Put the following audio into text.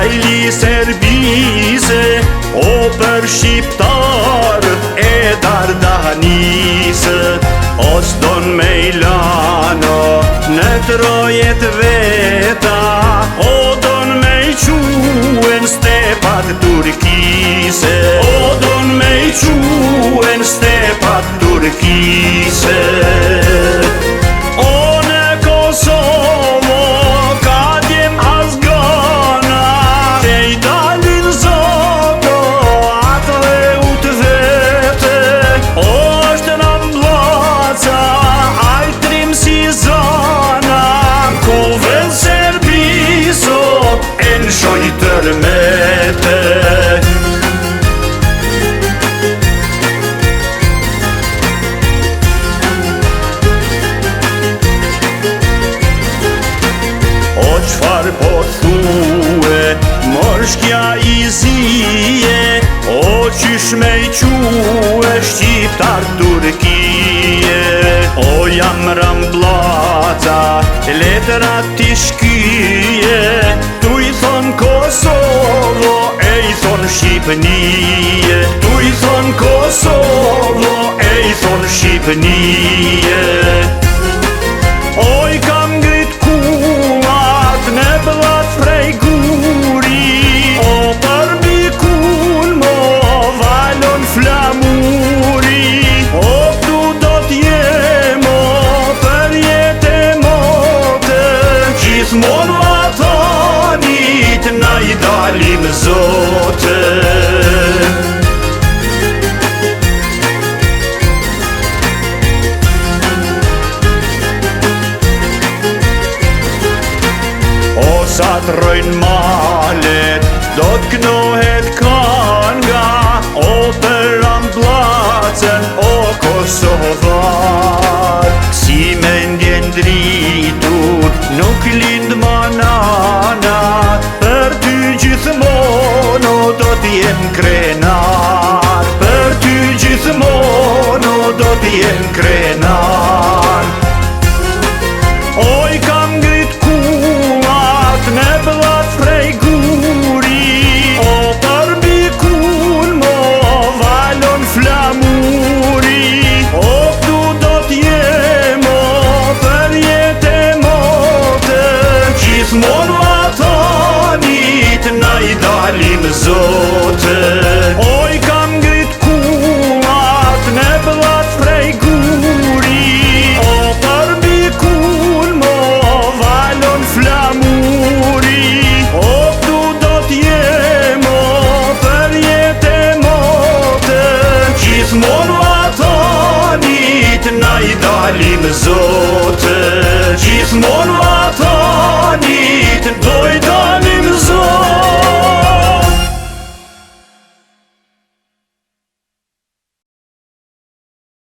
Kajli Serbise, o për Shqiptarët e Tardanise Osdon Mejlano, në trojet vete është kja izije O qysh me i quë shqiptar Turkije O jam rëmblaca Letra t'i Tu i thon Kosovo E i thon Shqipënije Tu i thon Kosovo E i gjithmonë matonit Na i dalim zote Osa të malet Do të kanga O për amblacen O Kosovar Si me dritur Nuk li krenar Për ty gjithmono do t'jen krenar Oj kam grit kuat në blat frej guri O përbi kun mo valon flamuri O këtu do t'jemo për jetë e motë Gjithmono atonit na i dalim zo Li më zote, gjithmonë